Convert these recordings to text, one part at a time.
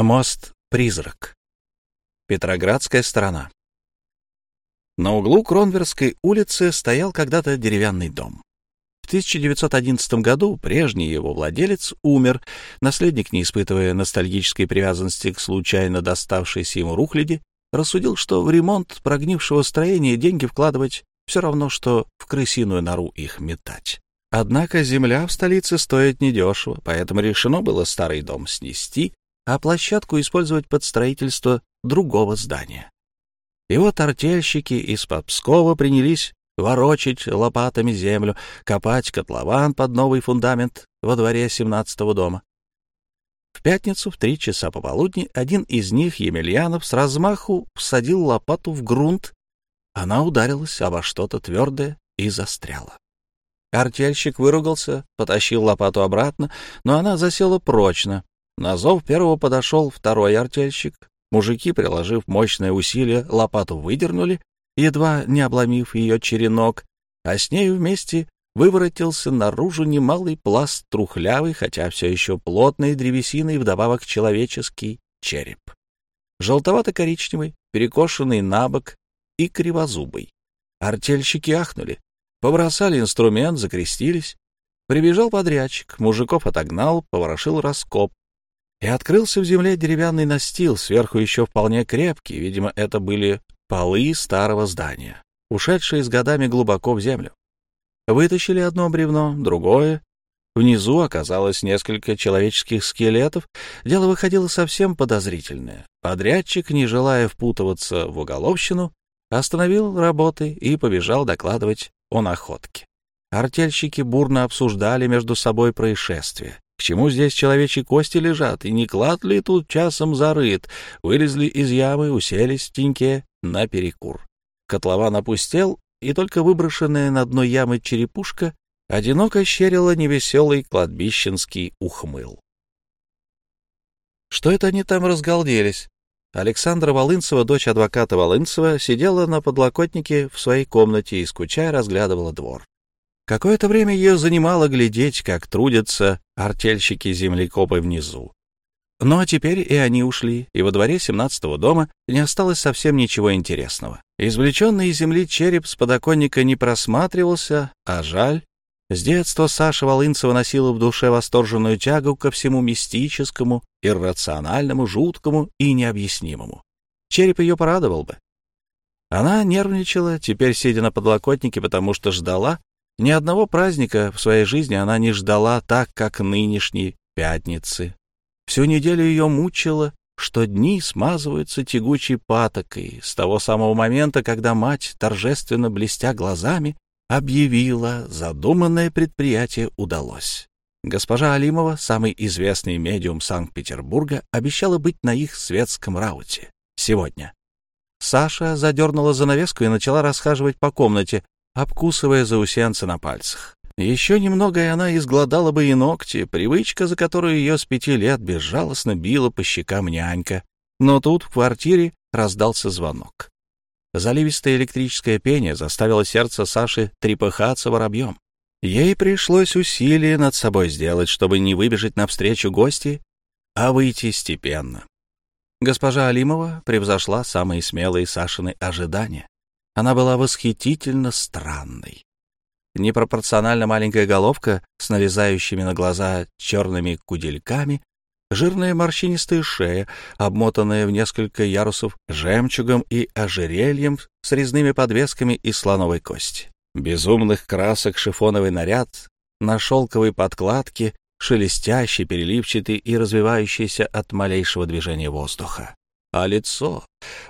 Мост-призрак. Петроградская сторона. На углу Кронверской улицы стоял когда-то деревянный дом. В 1911 году прежний его владелец умер, наследник, не испытывая ностальгической привязанности к случайно доставшейся ему рухляди, рассудил, что в ремонт прогнившего строения деньги вкладывать все равно, что в крысиную нору их метать. Однако земля в столице стоит недешево, поэтому решено было старый дом снести а площадку использовать под строительство другого здания. И вот артельщики из Пскова принялись ворочить лопатами землю, копать котлован под новый фундамент во дворе семнадцатого дома. В пятницу в три часа пополудни один из них, Емельянов, с размаху всадил лопату в грунт. Она ударилась обо что-то твердое и застряла. Артельщик выругался, потащил лопату обратно, но она засела прочно, на зов первого подошел второй артельщик. Мужики, приложив мощное усилие, лопату выдернули, едва не обломив ее черенок, а с нею вместе выворотился наружу немалый пласт трухлявый, хотя все еще плотной древесины и вдобавок человеческий череп. Желтовато-коричневый, перекошенный на бок и кривозубый. Артельщики ахнули, побросали инструмент, закрестились. Прибежал подрядчик, мужиков отогнал, поворошил раскоп, и открылся в земле деревянный настил, сверху еще вполне крепкий, видимо, это были полы старого здания, ушедшие с годами глубоко в землю. Вытащили одно бревно, другое. Внизу оказалось несколько человеческих скелетов. Дело выходило совсем подозрительное. Подрядчик, не желая впутываться в уголовщину, остановил работы и побежал докладывать о находке. Артельщики бурно обсуждали между собой происшествие. К чему здесь человечьи кости лежат, и не клад ли тут часом зарыт? Вылезли из ямы, уселись в теньке на перекур. Котлован опустел, и только выброшенная на дно ямы черепушка одиноко щерила невеселый кладбищенский ухмыл. Что это они там разгалделись? Александра Волынцева, дочь адвоката Волынцева, сидела на подлокотнике в своей комнате и, скучая, разглядывала двор. Какое-то время ее занимало глядеть, как трудятся артельщики-землекопы внизу. Ну а теперь и они ушли, и во дворе семнадцатого дома не осталось совсем ничего интересного. Извлеченный из земли череп с подоконника не просматривался, а жаль. С детства Саша Волынцева носила в душе восторженную тягу ко всему мистическому, иррациональному, жуткому и необъяснимому. Череп ее порадовал бы. Она нервничала, теперь сидя на подлокотнике, потому что ждала, ни одного праздника в своей жизни она не ждала так, как нынешней пятницы. Всю неделю ее мучило, что дни смазываются тягучей патокой с того самого момента, когда мать, торжественно блестя глазами, объявила, задуманное предприятие удалось. Госпожа Алимова, самый известный медиум Санкт-Петербурга, обещала быть на их светском рауте. Сегодня. Саша задернула занавеску и начала расхаживать по комнате, обкусывая заусенца на пальцах. Еще немного, и она изгладала бы и ногти, привычка, за которую ее с пяти лет безжалостно била по щекам нянька. Но тут в квартире раздался звонок. Заливистое электрическое пение заставило сердце Саши трепыхаться воробьем. Ей пришлось усилие над собой сделать, чтобы не выбежать навстречу гости, а выйти степенно. Госпожа Алимова превзошла самые смелые Сашины ожидания. Она была восхитительно странной. Непропорционально маленькая головка с налезающими на глаза черными кудельками, жирная морщинистая шея, обмотанная в несколько ярусов жемчугом и ожерельем с резными подвесками из слоновой кости. Безумных красок шифоновый наряд на шелковой подкладке, шелестящий, переливчатый и развивающийся от малейшего движения воздуха а лицо.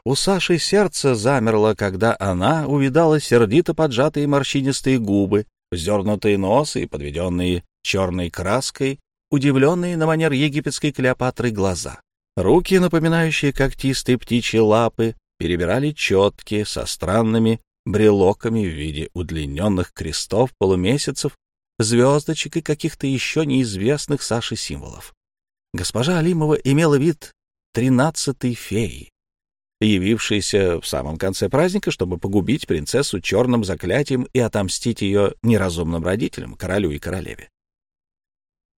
У Саши сердце замерло, когда она увидала сердито поджатые морщинистые губы, вздернутые нос и подведенные черной краской, удивленные на манер египетской Клеопатры глаза. Руки, напоминающие когтистые птичьи лапы, перебирали четки со странными брелоками в виде удлиненных крестов, полумесяцев, звездочек и каких-то еще неизвестных Саше символов. Госпожа Алимова имела вид тринадцатой феи, явившейся в самом конце праздника, чтобы погубить принцессу черным заклятием и отомстить ее неразумным родителям, королю и королеве.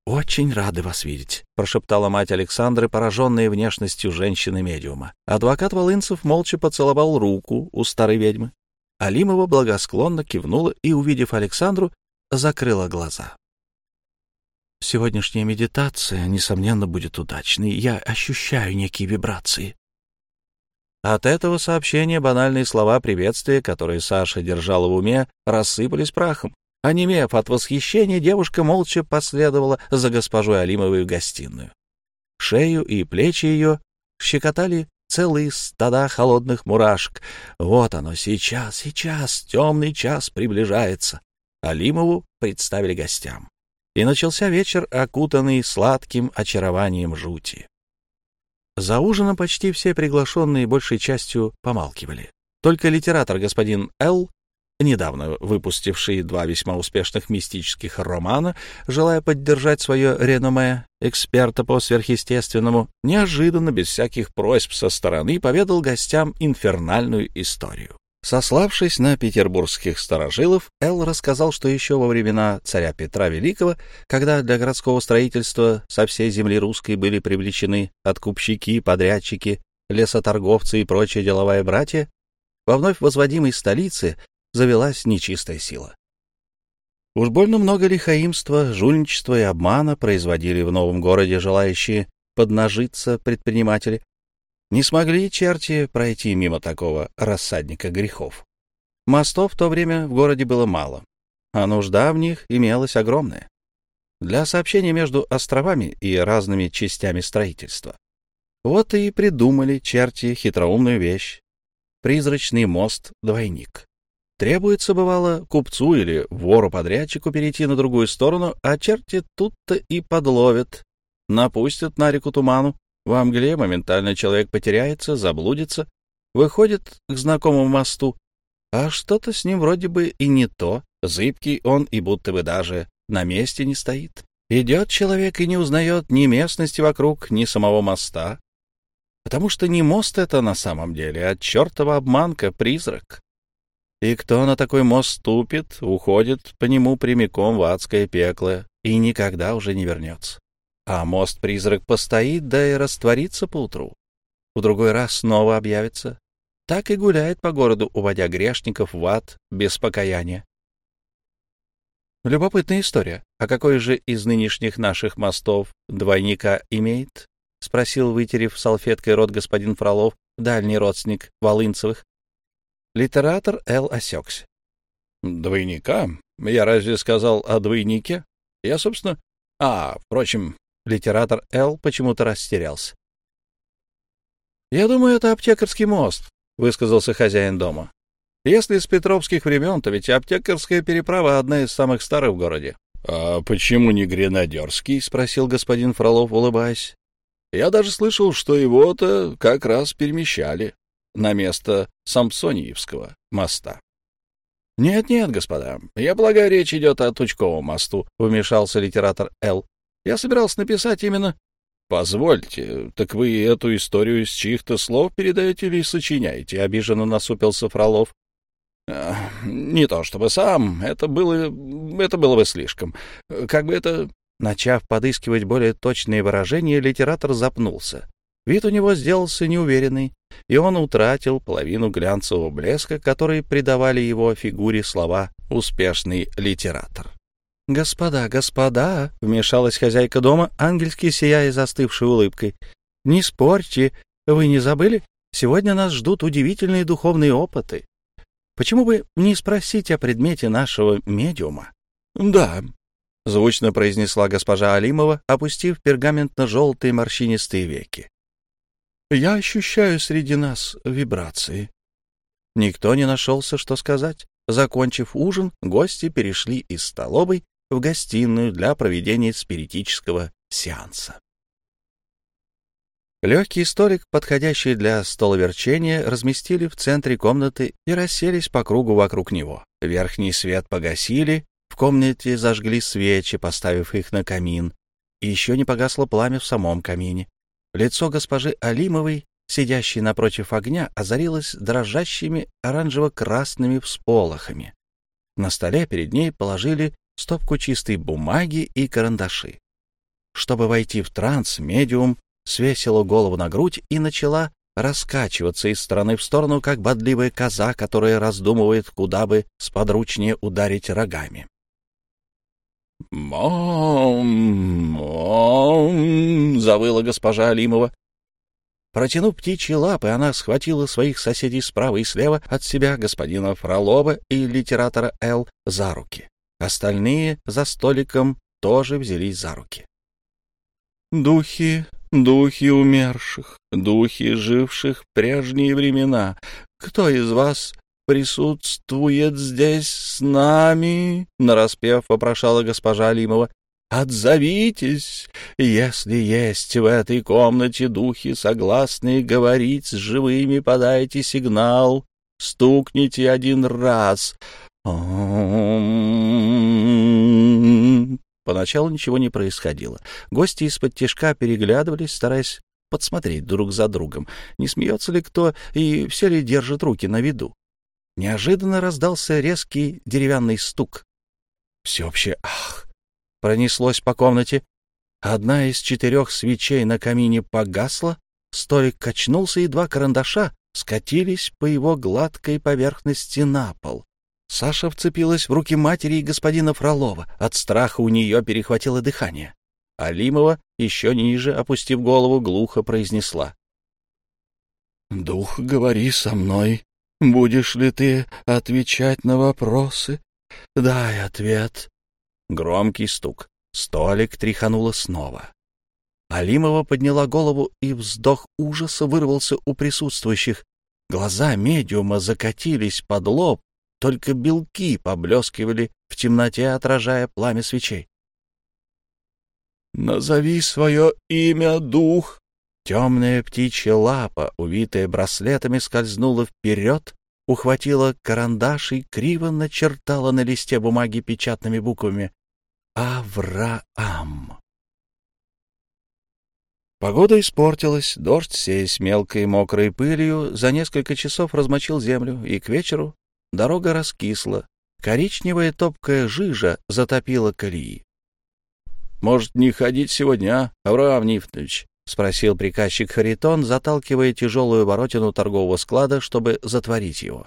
«Очень рады вас видеть», — прошептала мать Александры, пораженная внешностью женщины-медиума. Адвокат Волынцев молча поцеловал руку у старой ведьмы. Алимова благосклонно кивнула и, увидев Александру, закрыла глаза. «Сегодняшняя медитация, несомненно, будет удачной. Я ощущаю некие вибрации». От этого сообщения банальные слова приветствия, которые Саша держала в уме, рассыпались прахом. Онемев от восхищения, девушка молча последовала за госпожой Алимовой в гостиную. Шею и плечи ее щекотали целые стада холодных мурашек. Вот оно, сейчас, сейчас, темный час приближается. Алимову представили гостям. И начался вечер, окутанный сладким очарованием жути. За ужином почти все приглашенные большей частью помалкивали. Только литератор господин Л недавно выпустивший два весьма успешных мистических романа, желая поддержать свое реноме эксперта по сверхъестественному, неожиданно, без всяких просьб со стороны, поведал гостям инфернальную историю. Сославшись на петербургских старожилов, Эл рассказал, что еще во времена царя Петра Великого, когда для городского строительства со всей земли русской были привлечены откупщики, подрядчики, лесоторговцы и прочие деловая братья, во вновь возводимой столице завелась нечистая сила. Уж больно много лихаимства, жульничества и обмана производили в новом городе желающие поднажиться предприниматели. Не смогли черти пройти мимо такого рассадника грехов. Мостов в то время в городе было мало, а нужда в них имелась огромная. Для сообщения между островами и разными частями строительства. Вот и придумали черти хитроумную вещь — призрачный мост-двойник. Требуется, бывало, купцу или вору-подрядчику перейти на другую сторону, а черти тут-то и подловят, напустят на реку туману. Во мгле моментально человек потеряется, заблудится, выходит к знакомому мосту, а что-то с ним вроде бы и не то, зыбкий он и будто бы даже на месте не стоит. Идет человек и не узнает ни местности вокруг, ни самого моста, потому что не мост это на самом деле, а чертова обманка, призрак. И кто на такой мост ступит, уходит по нему прямиком в адское пекло и никогда уже не вернется. А мост-призрак постоит, да и растворится поутру. В другой раз снова объявится. Так и гуляет по городу, уводя грешников в ад без покаяния. Любопытная история. А какой же из нынешних наших мостов двойника имеет? — спросил, вытерев салфеткой рот господин Фролов, дальний родственник Волынцевых. Литератор Эл осекся. «Двойника? Я разве сказал о двойнике? Я, собственно... А, впрочем, литератор Эл почему-то растерялся. «Я думаю, это аптекарский мост», — высказался хозяин дома. «Если с петровских времен, то ведь аптекарская переправа одна из самых старых в городе». «А почему не гренадерский?» — спросил господин Фролов, улыбаясь. «Я даже слышал, что его-то как раз перемещали на место Самсониевского моста. «Нет-нет, господа, я полагаю, речь идет о Тучковом мосту», — вмешался литератор Л. «Я собирался написать именно...» «Позвольте, так вы эту историю из чьих-то слов передаете или сочиняете?» — обиженно насупился Фролов. «Не то чтобы сам, это было... это было бы слишком. Как бы это...» Начав подыскивать более точные выражения, литератор запнулся. Вид у него сделался неуверенный, и он утратил половину глянцевого блеска, который придавали его фигуре слова «успешный литератор». «Господа, господа!» — вмешалась хозяйка дома, ангельски сияя застывшей улыбкой. «Не спорьте, вы не забыли? Сегодня нас ждут удивительные духовные опыты. Почему бы не спросить о предмете нашего медиума?» «Да», — звучно произнесла госпожа Алимова, опустив пергаментно-желтые морщинистые веки. Я ощущаю среди нас вибрации. Никто не нашелся, что сказать. Закончив ужин, гости перешли из столовой в гостиную для проведения спиритического сеанса. Легкий столик, подходящий для столоверчения, разместили в центре комнаты и расселись по кругу вокруг него. Верхний свет погасили, в комнате зажгли свечи, поставив их на камин, и еще не погасло пламя в самом камине. Лицо госпожи Алимовой, сидящей напротив огня, озарилось дрожащими оранжево-красными всполохами. На столе перед ней положили стопку чистой бумаги и карандаши. чтобы войти в транс, медиум свесила голову на грудь и начала раскачиваться из стороны в сторону, как бодливая коза, которая раздумывает, куда бы сподручнее ударить рогами. «Мом! Мом!» — завыла госпожа Алимова. Протянув птичьи лапы, она схватила своих соседей справа и слева от себя, господина Фролова и литератора Л, за руки. Остальные за столиком тоже взялись за руки. «Духи, духи умерших, духи, живших прежние времена, кто из вас присутствует здесь с нами?» — нараспев вопрошала госпожа Алимова. Отзовитесь, если есть в этой комнате духи, согласные говорить с живыми, подайте сигнал, стукните один раз. Поначалу ничего не происходило. Гости из-под тишка переглядывались, стараясь подсмотреть друг за другом, не смеется ли кто и все ли держат руки на виду. Неожиданно раздался резкий деревянный стук. Всеобщее «ах!» пронеслось по комнате. Одна из четырех свечей на камине погасла, столик качнулся, и два карандаша скатились по его гладкой поверхности на пол. Саша вцепилась в руки матери и господина Фролова. От страха у нее перехватило дыхание. Алимова, еще ниже, опустив голову, глухо произнесла. «Дух, говори со мной. Будешь ли ты отвечать на вопросы? Дай ответ. Громкий стук. Столик тряхануло снова. Алимова подняла голову, и вздох ужаса вырвался у присутствующих. Глаза медиума закатились под лоб, только белки поблескивали в темноте, отражая пламя свечей. «Назови свое имя, дух!» Темная птичья лапа, увитая браслетами, скользнула вперед, ухватила карандаш и криво начертала на листе бумаги печатными буквами Авраам. Погода испортилась, дождь, сеясь мелкой мокрой пылью, за несколько часов размочил землю, и к вечеру дорога раскисла, коричневая топкая жижа затопила колеи. — Может, не ходить сегодня, а, Авраам Нифтович? — спросил приказчик Харитон, заталкивая тяжелую воротину торгового склада, чтобы затворить его.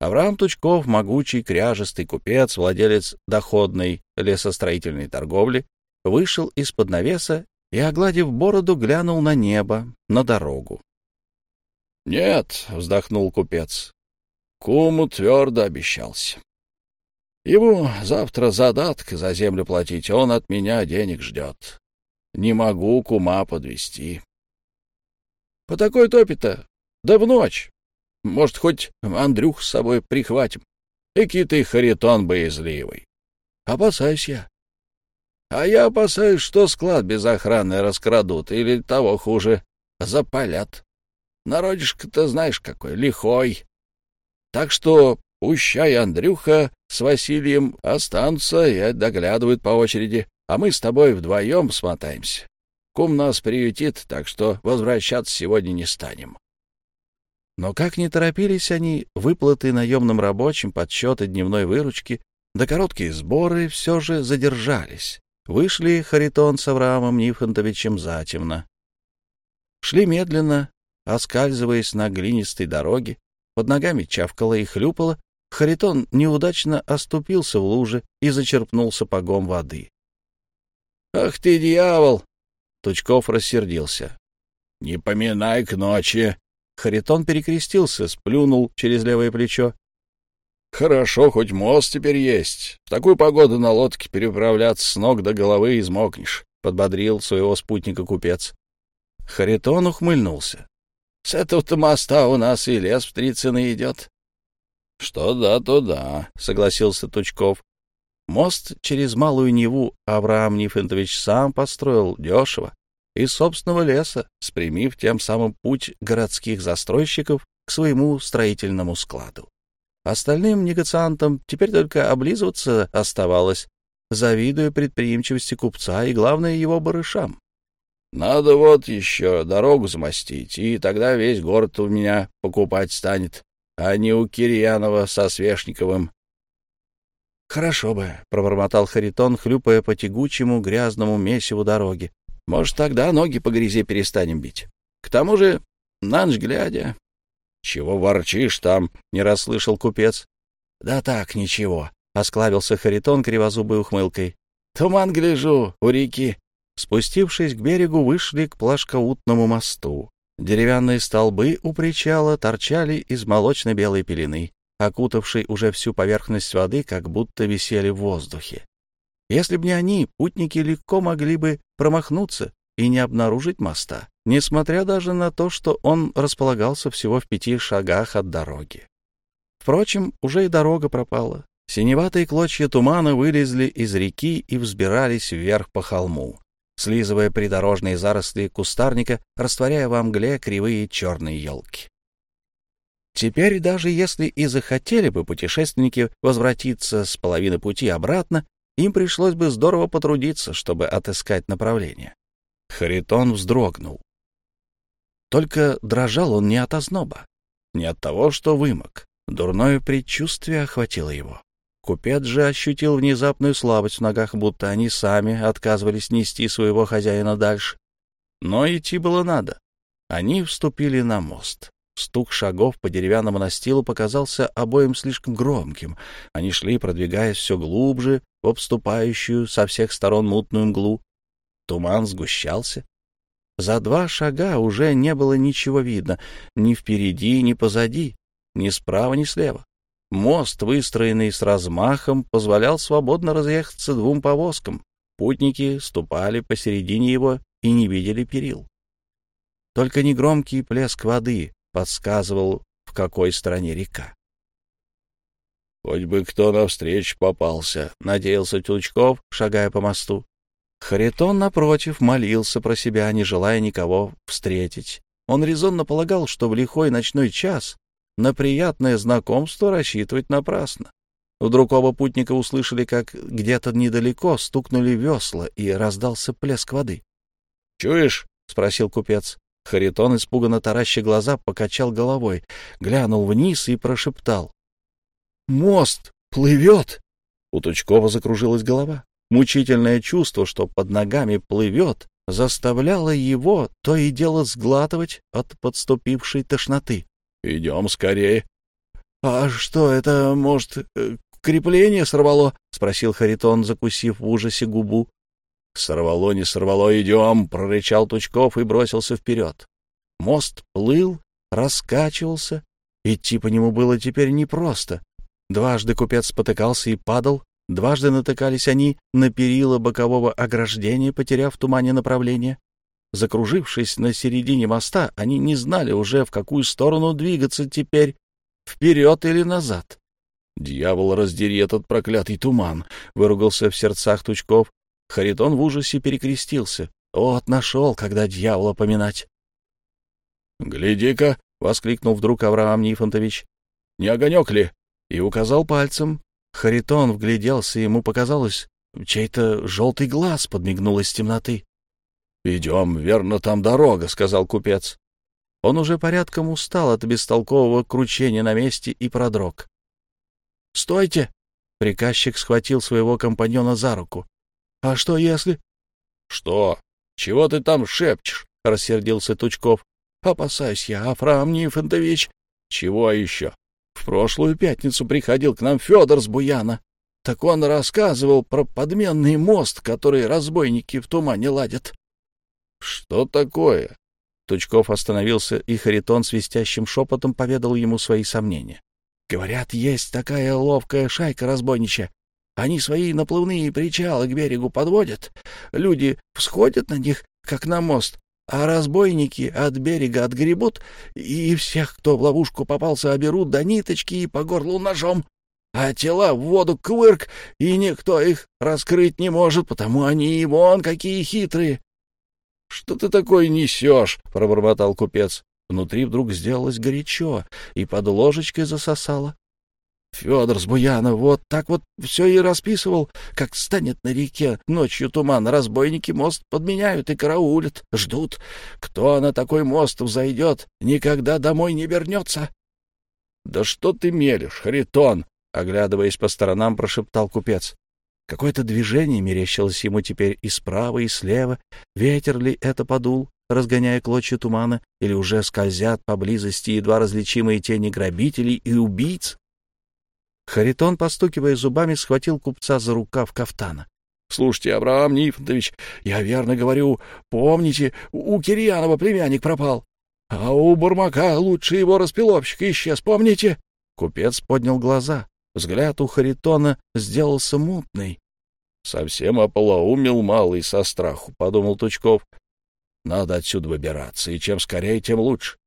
Авраам Тучков, могучий, кряжестый купец, владелец доходной лесостроительной торговли, вышел из-под навеса и, огладив бороду, глянул на небо, на дорогу. — Нет, — вздохнул купец, — куму твердо обещался. Ему завтра задаток за землю платить, он от меня денег ждет. Не могу кума подвести. По такой топе-то, да в ночь. Может, хоть Андрюх с собой прихватим. Эки ты Харитон боязливый. Опасаюсь я. А я опасаюсь, что склад без охраны раскрадут, или того хуже, запалят. Народишко-то знаешь какой, лихой. Так что пущай Андрюха с Василием останутся и доглядывают по очереди, а мы с тобой вдвоем смотаемся. Кум нас приютит, так что возвращаться сегодня не станем. Но как не торопились они, выплаты наемным рабочим, подсчеты дневной выручки, да короткие сборы все же задержались. Вышли Харитон с Авраамом Нифонтовичем затемно. Шли медленно, оскальзываясь на глинистой дороге, под ногами чавкало и хлюпало, Харитон неудачно оступился в луже и зачерпнул сапогом воды. — Ах ты, дьявол! — Тучков рассердился. — Не поминай к ночи! Харитон перекрестился, сплюнул через левое плечо. — Хорошо, хоть мост теперь есть. В такую погоду на лодке переправляться с ног до головы измокнешь, — подбодрил своего спутника купец. Харитон ухмыльнулся. — С этого-то моста у нас и лес в Трицыно идет. — Что да, то да, — согласился Тучков. Мост через Малую Неву Авраам Нифонтович сам построил дешево, из собственного леса, спрямив тем самым путь городских застройщиков к своему строительному складу. Остальным негациантам теперь только облизываться оставалось, завидуя предприимчивости купца и, главное, его барышам. «Надо вот еще дорогу замостить, и тогда весь город у меня покупать станет, а не у Кирьянова со Свешниковым». Хорошо бы, — пробормотал Харитон, хлюпая по тягучему грязному месиву дороги. Может, тогда ноги по грязи перестанем бить. К тому же, на ночь глядя... — Чего ворчишь там? — не расслышал купец. — Да так, ничего, — осклавился Харитон кривозубой ухмылкой. — Туман гляжу у реки. Спустившись к берегу, вышли к плашкоутному мосту. Деревянные столбы у причала торчали из молочно-белой пелены, окутавшей уже всю поверхность воды, как будто висели в воздухе. Если б не они, путники легко могли бы промахнуться и не обнаружить моста, несмотря даже на то, что он располагался всего в пяти шагах от дороги. Впрочем, уже и дорога пропала. Синеватые клочья тумана вылезли из реки и взбирались вверх по холму слизывая придорожные заросли кустарника, растворяя во мгле кривые черные елки. Теперь, даже если и захотели бы путешественники возвратиться с половины пути обратно, им пришлось бы здорово потрудиться, чтобы отыскать направление. Харитон вздрогнул. Только дрожал он не от озноба, не от того, что вымок. Дурное предчувствие охватило его. Купец же ощутил внезапную слабость в ногах, будто они сами отказывались нести своего хозяина дальше. Но идти было надо. Они вступили на мост. Стук шагов по деревянному настилу показался обоим слишком громким. Они шли, продвигаясь все глубже в обступающую со всех сторон мутную мглу. Туман сгущался. За два шага уже не было ничего видно, ни впереди, ни позади, ни справа, ни слева. Мост, выстроенный с размахом, позволял свободно разъехаться двум повозкам. Путники ступали посередине его и не видели перил. Только негромкий плеск воды подсказывал, в какой стороне река. «Хоть бы кто навстречу попался», — надеялся Тучков, шагая по мосту. Харитон, напротив, молился про себя, не желая никого встретить. Он резонно полагал, что в лихой ночной час на приятное знакомство рассчитывать напрасно. Вдруг оба путника услышали, как где-то недалеко стукнули весла, и раздался плеск воды. — Чуешь? — спросил купец. Харитон, испуганно тараща глаза, покачал головой, глянул вниз и прошептал. — Мост плывет! У Тучкова закружилась голова. Мучительное чувство, что под ногами плывет, заставляло его то и дело сглатывать от подступившей тошноты. Идем скорее. — А что, это, может, э, крепление сорвало? — спросил Харитон, закусив в ужасе губу. — Сорвало, не сорвало, идем! — прорычал Тучков и бросился вперед. Мост плыл, раскачивался. Идти по нему было теперь непросто. Дважды купец спотыкался и падал, дважды натыкались они на перила бокового ограждения, потеряв в тумане направление. Закружившись на середине моста, они не знали уже, в какую сторону двигаться теперь, вперед или назад. «Дьявол, раздери этот проклятый туман!» — выругался в сердцах Тучков. Харитон в ужасе перекрестился. «Вот нашел, когда дьявола поминать!» «Гляди-ка!» — воскликнул вдруг Авраам Нифонтович. «Не огонек ли?» И указал пальцем. Харитон вгляделся, ему показалось, чей-то желтый глаз подмигнул из темноты. — Идем, верно, там дорога, — сказал купец. Он уже порядком устал от бестолкового кручения на месте и продрог. — Стойте! — приказчик схватил своего компаньона за руку. — А что если... — Что? Чего ты там шепчешь? — рассердился Тучков. — Опасаюсь я, Афраам Нифонтович. — Чего еще? В прошлую пятницу приходил к нам Федор с Буяна. Так он рассказывал про подменный мост, который разбойники в тумане ладят. «Что такое?» Тучков остановился, и Харитон свистящим шепотом поведал ему свои сомнения. «Говорят, есть такая ловкая шайка разбойничья. Они свои наплывные причалы к берегу подводят. Люди всходят на них, как на мост, а разбойники от берега отгребут и всех, кто в ловушку попался, оберут до ниточки и по горлу ножом. А тела в воду квырк, и никто их раскрыть не может, потому они и вон какие хитрые. Что ты такое несешь? — пробормотал купец. Внутри вдруг сделалось горячо, и под ложечкой засосало. Федор с Буяна вот так вот все и расписывал, как станет на реке ночью туман, разбойники мост подменяют и караулят, ждут. Кто на такой мост взойдет, никогда домой не вернется. — Да что ты мелешь, Харитон? Оглядываясь по сторонам, прошептал купец. Какое-то движение мерещилось ему теперь и справа, и слева. Ветер ли это подул, разгоняя клочья тумана, или уже скользят поблизости едва различимые тени грабителей и убийц? Харитон, постукивая зубами, схватил купца за рукав кафтана. — Слушайте, Абрaham Нифонтович, я верно говорю, помните, у Кирьянова племянник пропал, а у Бурмака лучший его распиловщик исчез, помните? Купец поднял глаза. Взгляд у Харитона сделался мутный. — Совсем ополоумел малый со страху, — подумал Тучков. — Надо отсюда выбираться, и чем скорее, тем лучше.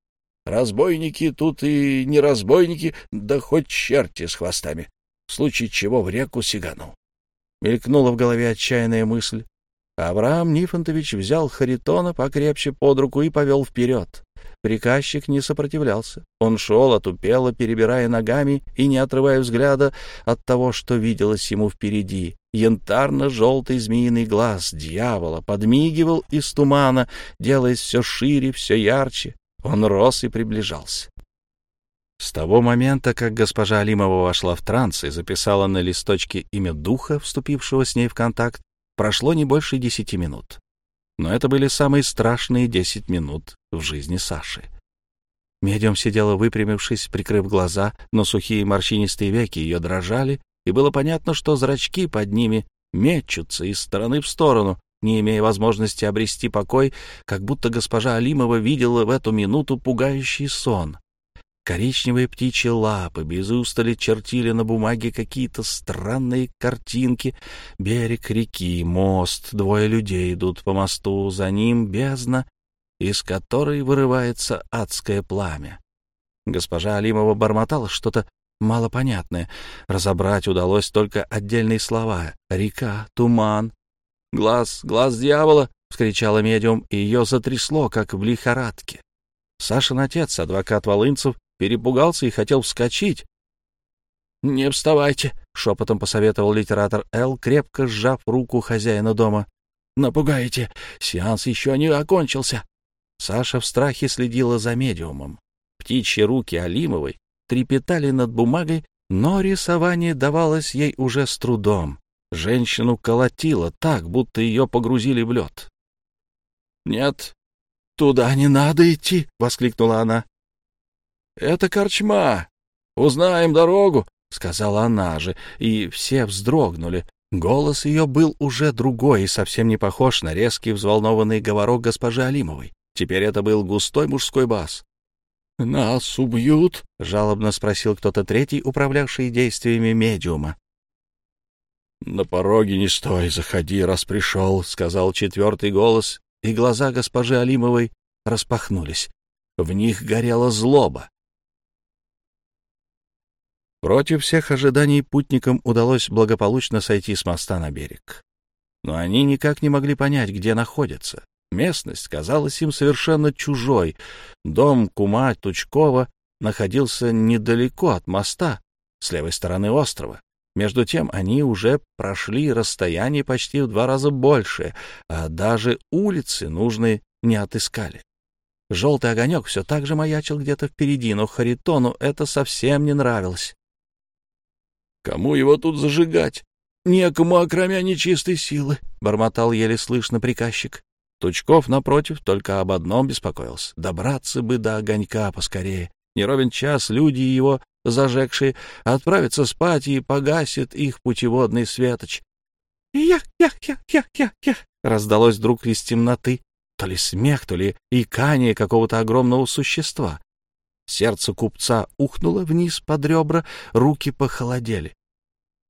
Разбойники тут и не разбойники, да хоть черти с хвостами. В случае чего в реку сигану. Мелькнула в голове отчаянная мысль. Авраам Нифонтович взял Харитона покрепче под руку и повел вперед. Приказчик не сопротивлялся. Он шел, отупело, перебирая ногами и не отрывая взгляда от того, что виделось ему впереди. Янтарно-желтый змеиный глаз дьявола подмигивал из тумана, делаясь все шире, все ярче. Он рос и приближался. С того момента, как госпожа Алимова вошла в транс и записала на листочке имя духа, вступившего с ней в контакт, прошло не больше десяти минут но это были самые страшные десять минут в жизни Саши. Медиум сидела выпрямившись, прикрыв глаза, но сухие морщинистые веки ее дрожали, и было понятно, что зрачки под ними мечутся из стороны в сторону, не имея возможности обрести покой, как будто госпожа Алимова видела в эту минуту пугающий сон. Коричневые птичьи лапы без устали чертили на бумаге какие-то странные картинки. Берег реки, мост, двое людей идут по мосту, за ним бездна, из которой вырывается адское пламя. Госпожа Алимова бормотала что-то малопонятное. Разобрать удалось только отдельные слова. «Река», «туман», «глаз», «глаз дьявола», — вскричала медиум, и ее затрясло, как в лихорадке. Сашин отец, адвокат Волынцев, перепугался и хотел вскочить. «Не вставайте», — шепотом посоветовал литератор Л, крепко сжав руку хозяина дома. «Напугаете, сеанс еще не окончился». Саша в страхе следила за медиумом. Птичьи руки Алимовой трепетали над бумагой, но рисование давалось ей уже с трудом. Женщину колотило так, будто ее погрузили в лед. «Нет, туда не надо идти!» — воскликнула она. Это корчма. Узнаем дорогу, — сказала она же, и все вздрогнули. Голос ее был уже другой и совсем не похож на резкий взволнованный говорок госпожи Алимовой. Теперь это был густой мужской бас. — Нас убьют? — жалобно спросил кто-то третий, управлявший действиями медиума. — На пороге не стой, заходи, раз пришел, — сказал четвертый голос, и глаза госпожи Алимовой распахнулись. В них горела злоба. Против всех ожиданий путникам удалось благополучно сойти с моста на берег. Но они никак не могли понять, где находятся. Местность казалась им совершенно чужой. Дом кума Тучкова находился недалеко от моста, с левой стороны острова. Между тем они уже прошли расстояние почти в два раза больше, а даже улицы нужные не отыскали. Желтый огонек все так же маячил где-то впереди, но Харитону это совсем не нравилось. Кому его тут зажигать? Некому, окромя нечистой силы, — бормотал еле слышно приказчик. Тучков, напротив, только об одном беспокоился. Добраться бы до огонька поскорее. Не ровен час люди его, зажегшие, отправятся спать и погасит их путеводный светоч. «Ях-ях-ях-ях-ях-ях!» раздалось вдруг из темноты. То ли смех, то ли икание какого-то огромного существа. Сердце купца ухнуло вниз под ребра, руки похолодели.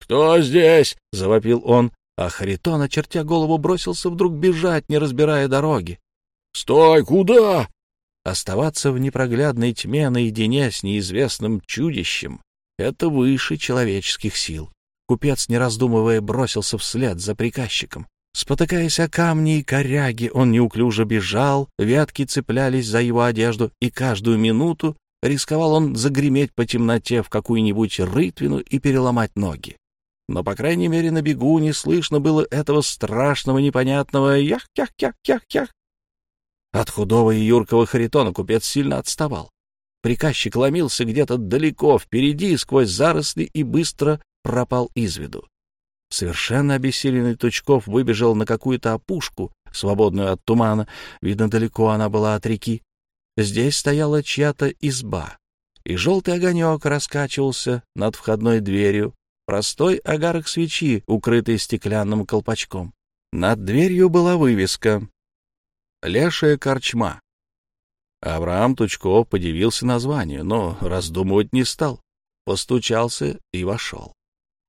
«Кто здесь?» — завопил он, а Харитон, очертя голову, бросился вдруг бежать, не разбирая дороги. «Стой! Куда?» Оставаться в непроглядной тьме наедине с неизвестным чудищем — это выше человеческих сил. Купец, не раздумывая, бросился вслед за приказчиком. Спотыкаясь о камни и коряги, он неуклюже бежал, ветки цеплялись за его одежду, и каждую минуту рисковал он загреметь по темноте в какую-нибудь рытвину и переломать ноги. Но, по крайней мере, на бегу не слышно было этого страшного непонятного «ях-ях-ях-ях-ях». От худого и юркого Харитона купец сильно отставал. Приказчик ломился где-то далеко впереди, сквозь заросли и быстро пропал из виду. Совершенно обессиленный Тучков выбежал на какую-то опушку, свободную от тумана. Видно, далеко она была от реки. Здесь стояла чья-то изба, и желтый огонек раскачивался над входной дверью, простой огарок свечи, укрытый стеклянным колпачком. Над дверью была вывеска «Лешая корчма». Авраам Тучков подивился названию, но раздумывать не стал. Постучался и вошел.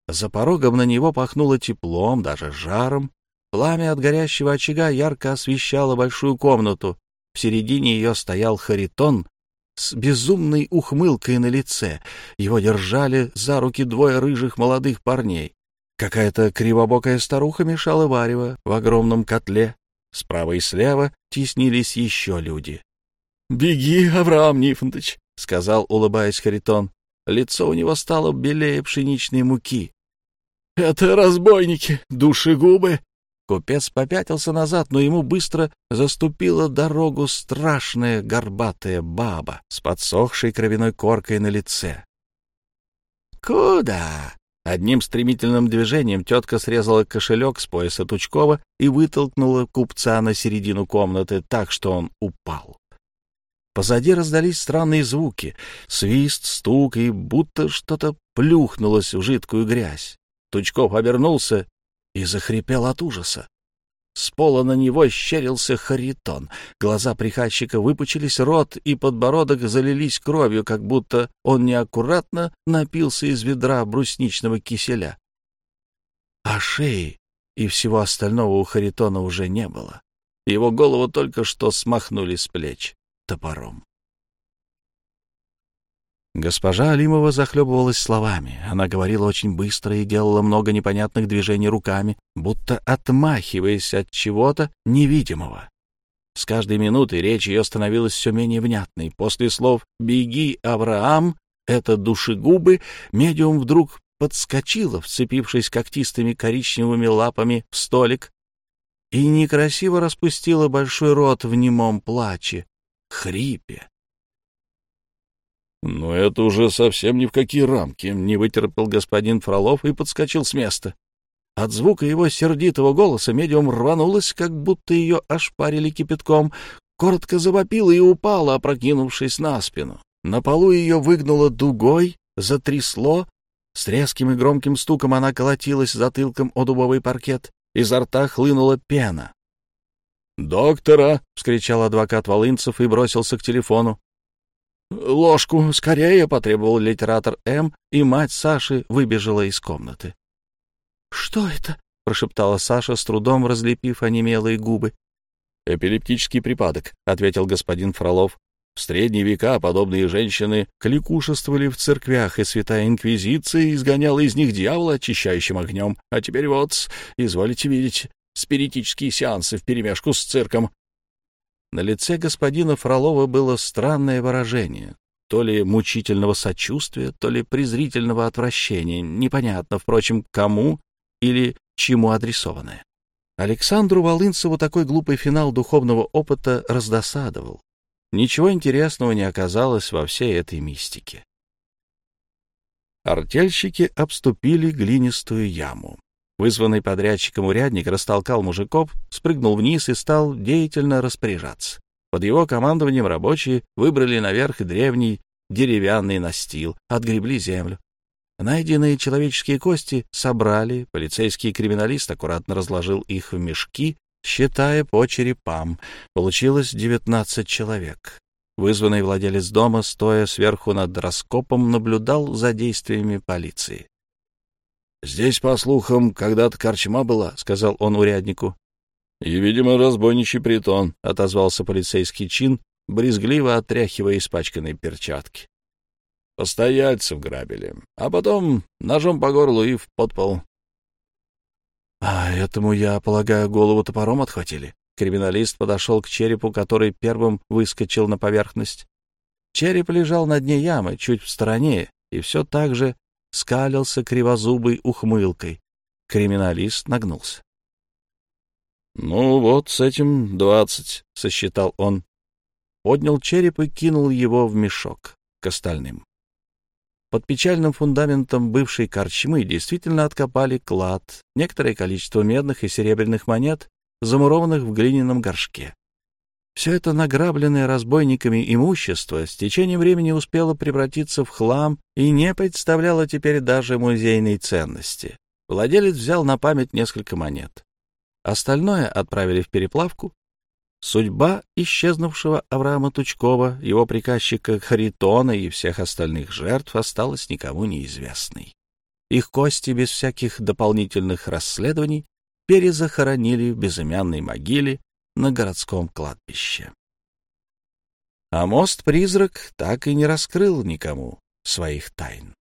За порогом на него пахнуло теплом, даже жаром. Пламя от горящего очага ярко освещало большую комнату. В середине ее стоял Харитон с безумной ухмылкой на лице. Его держали за руки двое рыжих молодых парней. Какая-то кривобокая старуха мешала варево в огромном котле. Справа и слева теснились еще люди. — Беги, Авраам Нифонтович, — сказал, улыбаясь Харитон. Лицо у него стало белее пшеничной муки. — Это разбойники, душегубы. Купец попятился назад, но ему быстро заступила дорогу страшная горбатая баба с подсохшей кровяной коркой на лице. «Куда?» Одним стремительным движением тетка срезала кошелек с пояса Тучкова и вытолкнула купца на середину комнаты так, что он упал. Позади раздались странные звуки — свист, стук, и будто что-то плюхнулось в жидкую грязь. Тучков обернулся и захрипел от ужаса. С пола на него щерился Харитон. Глаза приказчика выпучились, рот и подбородок залились кровью, как будто он неаккуратно напился из ведра брусничного киселя. А шеи и всего остального у Харитона уже не было. Его голову только что смахнули с плеч топором. Госпожа Алимова захлебывалась словами. Она говорила очень быстро и делала много непонятных движений руками, будто отмахиваясь от чего-то невидимого. С каждой минутой речь ее становилась все менее внятной. После слов «Беги, Авраам!» — это душегубы, медиум вдруг подскочила, вцепившись когтистыми коричневыми лапами в столик, и некрасиво распустила большой рот в немом плаче, хрипе. «Но это уже совсем ни в какие рамки», — не вытерпел господин Фролов и подскочил с места. От звука его сердитого голоса медиум рванулась, как будто ее ошпарили кипятком, коротко завопила и упала, опрокинувшись на спину. На полу ее выгнуло дугой, затрясло. С резким и громким стуком она колотилась затылком о дубовый паркет. Изо рта хлынула пена. «Доктора!» — вскричал адвокат Волынцев и бросился к телефону. «Ложку скорее!» — потребовал литератор М, и мать Саши выбежала из комнаты. «Что это?» — прошептала Саша, с трудом разлепив онемелые губы. «Эпилептический припадок», — ответил господин Фролов. «В средние века подобные женщины кликушествовали в церквях, и святая инквизиция изгоняла из них дьявола очищающим огнем. А теперь вот, изволите видеть, спиритические сеансы вперемешку с цирком. На лице господина Фролова было странное выражение, то ли мучительного сочувствия, то ли презрительного отвращения, непонятно, впрочем, кому или чему адресованное. Александру Волынцеву такой глупый финал духовного опыта раздосадовал. Ничего интересного не оказалось во всей этой мистике. Артельщики обступили глинистую яму. Вызванный подрядчиком урядник растолкал мужиков, спрыгнул вниз и стал деятельно распоряжаться. Под его командованием рабочие выбрали наверх древний деревянный настил, отгребли землю. Найденные человеческие кости собрали, полицейский криминалист аккуратно разложил их в мешки, считая по черепам. Получилось девятнадцать человек. Вызванный владелец дома, стоя сверху над раскопом, наблюдал за действиями полиции. «Здесь, по слухам, когда-то корчма была», — сказал он уряднику. «И, видимо, разбойничий притон», — отозвался полицейский чин, брезгливо отряхивая испачканные перчатки. «Постояльцев грабили, а потом ножом по горлу и в подпол». «А этому, я полагаю, голову топором отхватили?» Криминалист подошел к черепу, который первым выскочил на поверхность. Череп лежал на дне ямы, чуть в стороне, и все так же скалился кривозубой ухмылкой. Криминалист нагнулся. — Ну вот, с этим двадцать, — сосчитал он. Поднял череп и кинул его в мешок. к остальным. Под печальным фундаментом бывшей корчмы действительно откопали клад, некоторое количество медных и серебряных монет, замурованных в глиняном горшке. Все это награбленное разбойниками имущество с течением времени успело превратиться в хлам и не представляло теперь даже музейной ценности. Владелец взял на память несколько монет. Остальное отправили в переплавку. Судьба исчезнувшего Авраама Тучкова, его приказчика Харитона и всех остальных жертв осталась никому неизвестной. Их кости без всяких дополнительных расследований перезахоронили в безымянной могиле на городском кладбище. А мост-призрак так и не раскрыл никому своих тайн.